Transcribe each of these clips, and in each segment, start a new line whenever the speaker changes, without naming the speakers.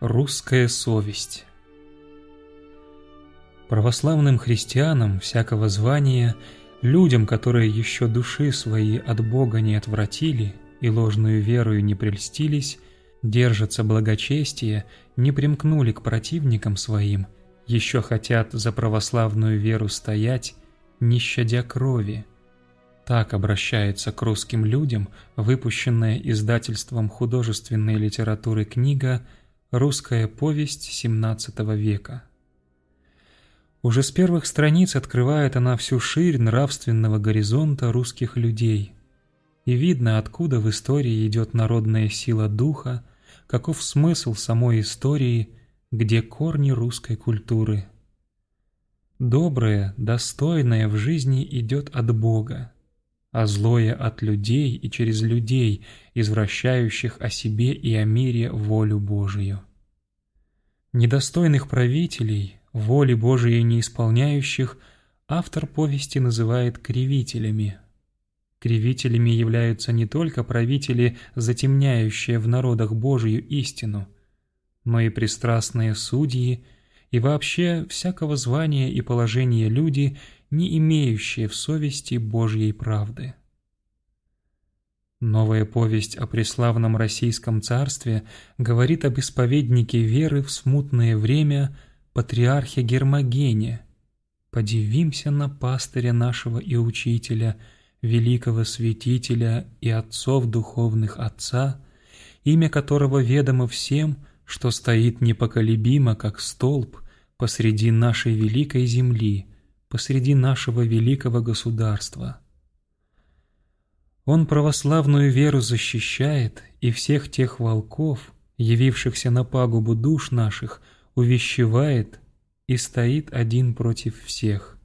Русская совесть Православным христианам всякого звания, людям, которые еще души свои от Бога не отвратили и ложную верою не прельстились, держатся благочестия, не примкнули к противникам своим, еще хотят за православную веру стоять, не щадя крови. Так обращается к русским людям выпущенная издательством художественной литературы книга – Русская повесть XVII века. Уже с первых страниц открывает она всю ширь нравственного горизонта русских людей. И видно, откуда в истории идет народная сила духа, каков смысл самой истории, где корни русской культуры. Доброе, достойное в жизни идет от Бога, а злое от людей и через людей, извращающих о себе и о мире волю Божию. Недостойных правителей, воли Божией не исполняющих, автор повести называет кривителями. Кривителями являются не только правители, затемняющие в народах Божию истину, но и пристрастные судьи, и вообще всякого звания и положения люди, не имеющие в совести Божьей правды. Новая повесть о преславном российском царстве говорит об исповеднике веры в смутное время патриархе Гермогене. Подивимся на пастыря нашего и учителя, великого святителя и отцов духовных отца, имя которого ведомо всем, что стоит непоколебимо, как столб, посреди нашей великой земли, посреди нашего великого государства. Он православную веру защищает и всех тех волков, явившихся на пагубу душ наших, увещевает и стоит один против всех.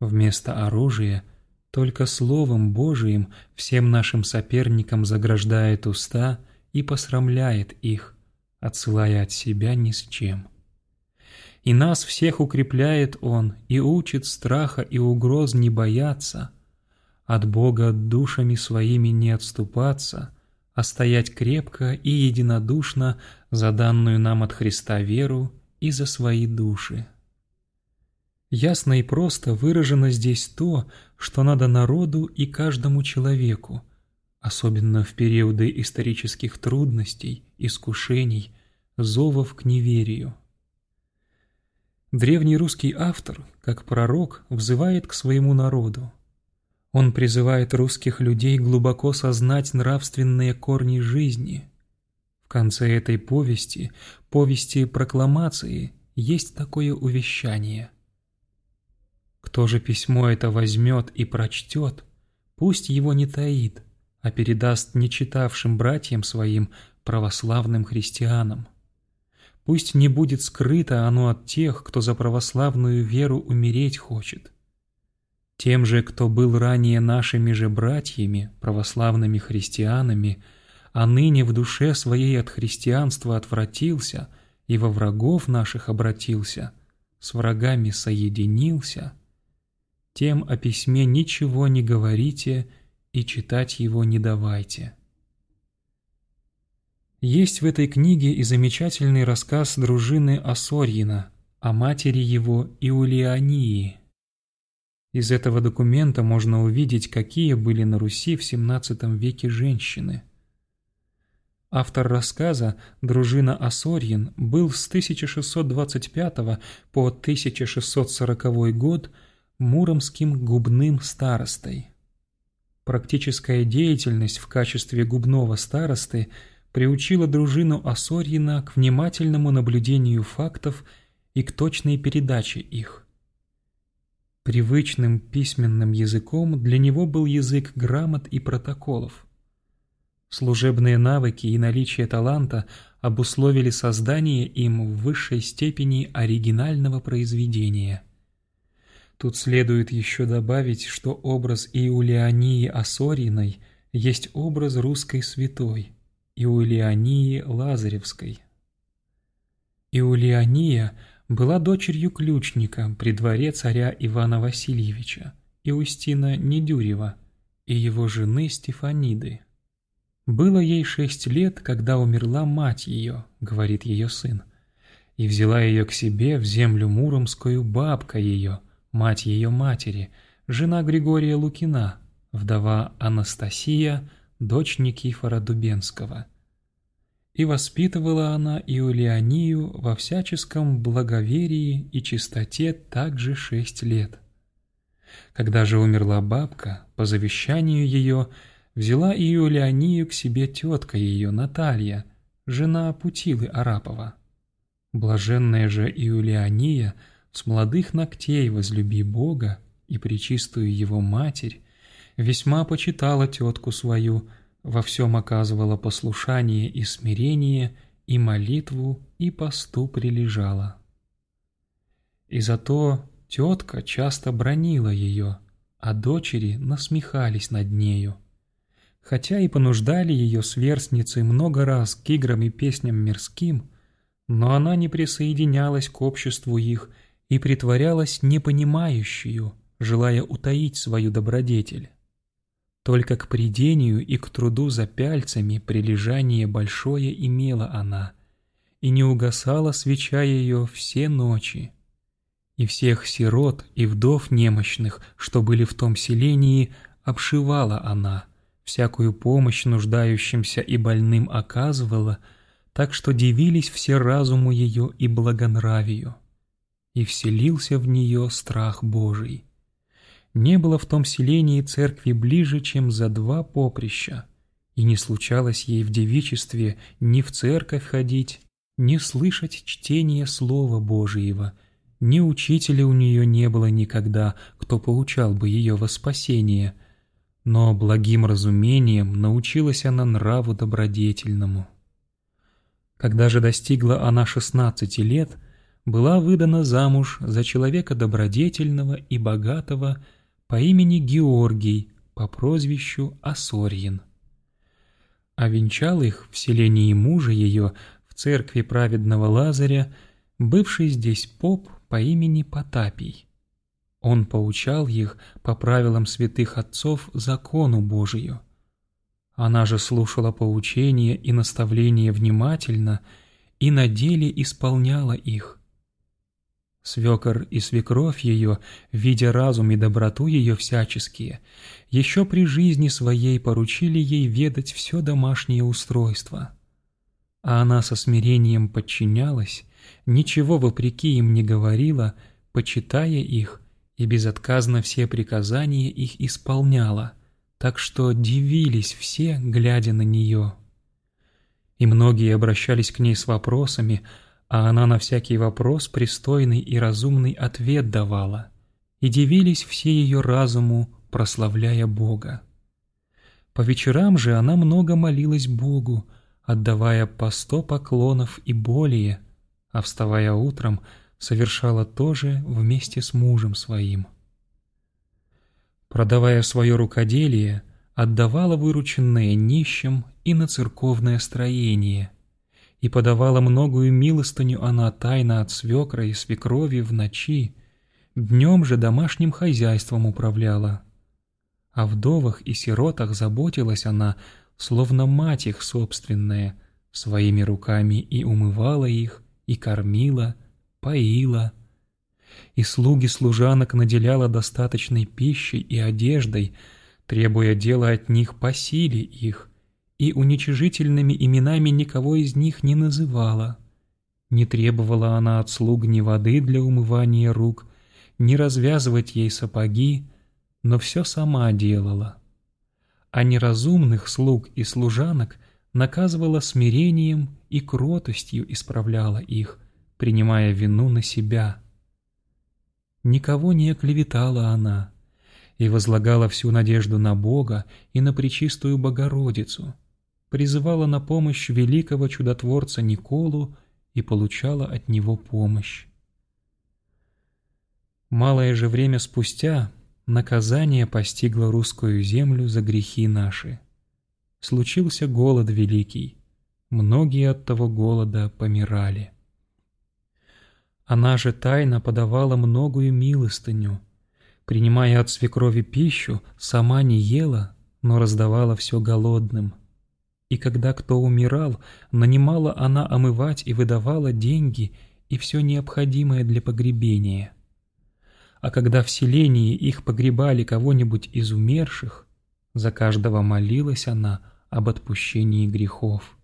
Вместо оружия только Словом Божиим всем нашим соперникам заграждает уста и посрамляет их, отсылая от себя ни с чем. И нас всех укрепляет Он и учит страха и угроз не бояться – от Бога душами своими не отступаться, а стоять крепко и единодушно за данную нам от Христа веру и за свои души. Ясно и просто выражено здесь то, что надо народу и каждому человеку, особенно в периоды исторических трудностей, искушений, зовов к неверию. Древний русский автор, как пророк, взывает к своему народу. Он призывает русских людей глубоко сознать нравственные корни жизни. В конце этой повести, повести прокламации, есть такое увещание. Кто же письмо это возьмет и прочтет, пусть его не таит, а передаст нечитавшим братьям своим, православным христианам. Пусть не будет скрыто оно от тех, кто за православную веру умереть хочет. Тем же, кто был ранее нашими же братьями, православными христианами, а ныне в душе своей от христианства отвратился и во врагов наших обратился, с врагами соединился, тем о письме ничего не говорите и читать его не давайте. Есть в этой книге и замечательный рассказ дружины Осорьина о матери его Иулиании – из этого документа можно увидеть, какие были на Руси в XVII веке женщины. Автор рассказа, дружина Осорьин, был с 1625 по 1640 год муромским губным старостой. Практическая деятельность в качестве губного старосты приучила дружину Осорьина к внимательному наблюдению фактов и к точной передаче их. Привычным письменным языком для него был язык грамот и протоколов. Служебные навыки и наличие таланта обусловили создание им в высшей степени оригинального произведения. Тут следует еще добавить, что образ Иулиании Осориной есть образ русской святой, Иулиании Лазаревской. Иулиания – была дочерью ключника при дворе царя Ивана Васильевича Иустина Недюрева и его жены Стефаниды. «Было ей шесть лет, когда умерла мать ее», — говорит ее сын, «и взяла ее к себе в землю Муромскую бабка ее, мать ее матери, жена Григория Лукина, вдова Анастасия, дочь Никифора Дубенского. И воспитывала она Иулианию во всяческом благоверии и чистоте также шесть лет. Когда же умерла бабка, по завещанию ее взяла Иулианию к себе тетка ее, Наталья, жена Путилы Арапова. Блаженная же Иулиания с молодых ногтей возлюби Бога и причистую его матерь, весьма почитала тетку свою, во всем оказывала послушание и смирение, и молитву, и посту прилежала. И зато тетка часто бронила ее, а дочери насмехались над нею. Хотя и понуждали ее сверстницы много раз к играм и песням мирским, но она не присоединялась к обществу их и притворялась непонимающую, желая утаить свою добродетель. Только к придению и к труду за пяльцами прилежание большое имела она, и не угасала свеча ее все ночи. И всех сирот и вдов немощных, что были в том селении, обшивала она, всякую помощь нуждающимся и больным оказывала, так что дивились все разуму ее и благонравию. И вселился в нее страх Божий. Не было в том селении церкви ближе, чем за два поприща, и не случалось ей в девичестве ни в церковь ходить, ни слышать чтение Слова Божиего, ни учителя у нее не было никогда, кто поучал бы ее во спасение, но благим разумением научилась она нраву добродетельному. Когда же достигла она шестнадцати лет, была выдана замуж за человека добродетельного и богатого, по имени Георгий по прозвищу Осорьин. А венчал их в селении мужа ее в церкви праведного Лазаря бывший здесь поп по имени Потапий. Он поучал их по правилам святых отцов закону Божию. Она же слушала поучения и наставления внимательно и на деле исполняла их, Свекор и свекровь ее, видя разум и доброту ее всяческие, еще при жизни своей поручили ей ведать все домашнее устройство. А она со смирением подчинялась, ничего вопреки им не говорила, почитая их, и безотказно все приказания их исполняла, так что дивились все, глядя на нее. И многие обращались к ней с вопросами — а она на всякий вопрос пристойный и разумный ответ давала, и дивились все ее разуму, прославляя Бога. По вечерам же она много молилась Богу, отдавая по сто поклонов и более, а вставая утром, совершала то же вместе с мужем своим. Продавая свое рукоделие, отдавала вырученное нищим и на церковное строение – и подавала многую милостыню она тайно от свекра и свекрови в ночи, днем же домашним хозяйством управляла. О вдовах и сиротах заботилась она, словно мать их собственная, своими руками и умывала их, и кормила, поила. И слуги служанок наделяла достаточной пищей и одеждой, требуя дела от них по силе их, и уничижительными именами никого из них не называла. Не требовала она от слуг ни воды для умывания рук, ни развязывать ей сапоги, но все сама делала. А неразумных слуг и служанок наказывала смирением и кротостью исправляла их, принимая вину на себя. Никого не оклеветала она и возлагала всю надежду на Бога и на Пречистую Богородицу — призывала на помощь великого чудотворца Николу и получала от него помощь. Малое же время спустя наказание постигло русскую землю за грехи наши. Случился голод великий, многие от того голода помирали. Она же тайно подавала многую милостыню, принимая от свекрови пищу, сама не ела, но раздавала все голодным – И когда кто умирал, нанимала она омывать и выдавала деньги и все необходимое для погребения. А когда в селении их погребали кого-нибудь из умерших, за каждого молилась она об отпущении грехов.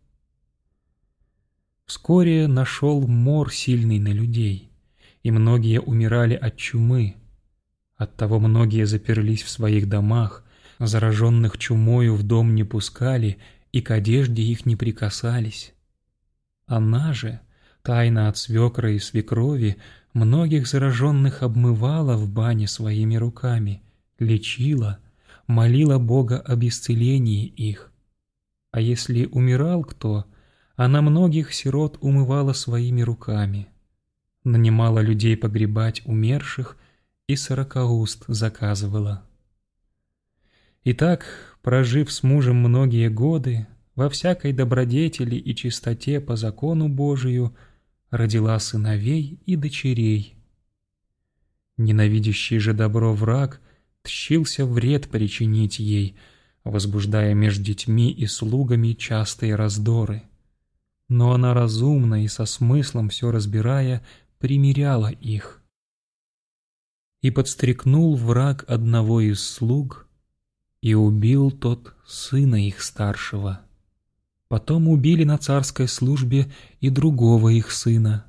Вскоре нашел мор сильный на людей, и многие умирали от чумы. Оттого многие заперлись в своих домах, зараженных чумою в дом не пускали и к одежде их не прикасались. Она же, тайно от свекра и свекрови, многих зараженных обмывала в бане своими руками, лечила, молила Бога об исцелении их. А если умирал кто, она многих сирот умывала своими руками, нанимала людей погребать умерших и сорокауст заказывала. Итак, прожив с мужем многие годы, во всякой добродетели и чистоте по закону Божию, родила сыновей и дочерей. Ненавидящий же добро враг тщился вред причинить ей, возбуждая между детьми и слугами частые раздоры. Но она разумно и со смыслом все разбирая, примиряла их. И подстрекнул враг одного из слуг, и убил тот сына их старшего. Потом убили на царской службе и другого их сына.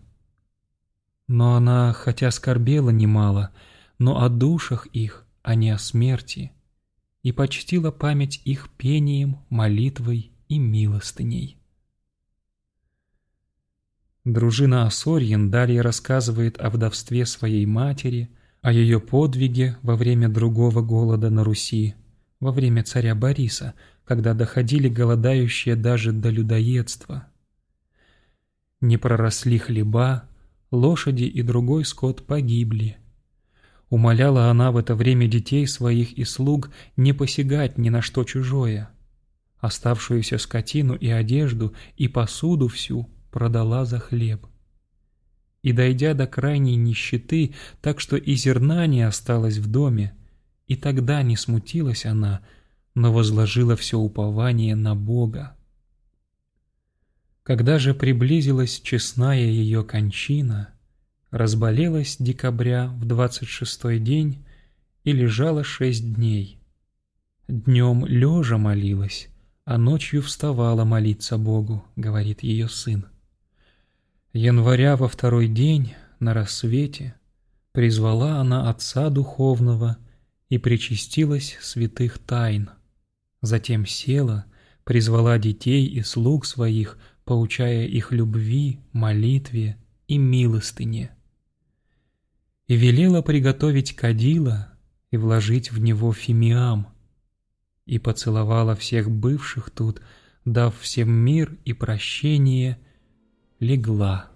Но она, хотя скорбела немало, но о душах их, а не о смерти, и почтила память их пением, молитвой и милостыней. Дружина Осорьин далее рассказывает о вдовстве своей матери, о ее подвиге во время другого голода на Руси, во время царя Бориса, когда доходили голодающие даже до людоедства. Не проросли хлеба, лошади и другой скот погибли. Умоляла она в это время детей своих и слуг не посягать ни на что чужое. Оставшуюся скотину и одежду и посуду всю продала за хлеб. И дойдя до крайней нищеты, так что и зерна не осталось в доме, и тогда не смутилась она, но возложила все упование на Бога. Когда же приблизилась честная ее кончина, разболелась декабря в двадцать шестой день и лежала шесть дней. Днем лежа молилась, а ночью вставала молиться Богу, говорит ее сын. Января во второй день, на рассвете, призвала она отца духовного и причастилась святых тайн. Затем села, призвала детей и слуг своих, поучая их любви, молитве и милостыне. И велела приготовить кадила и вложить в него фимиам, и поцеловала всех бывших тут, дав всем мир и прощение, легла.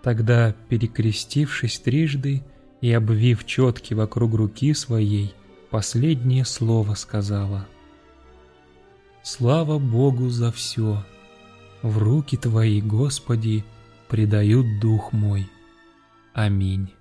Тогда, перекрестившись трижды, и, обвив четки вокруг руки своей, последнее слово сказала. «Слава Богу за все! В руки Твои, Господи, предают дух мой. Аминь».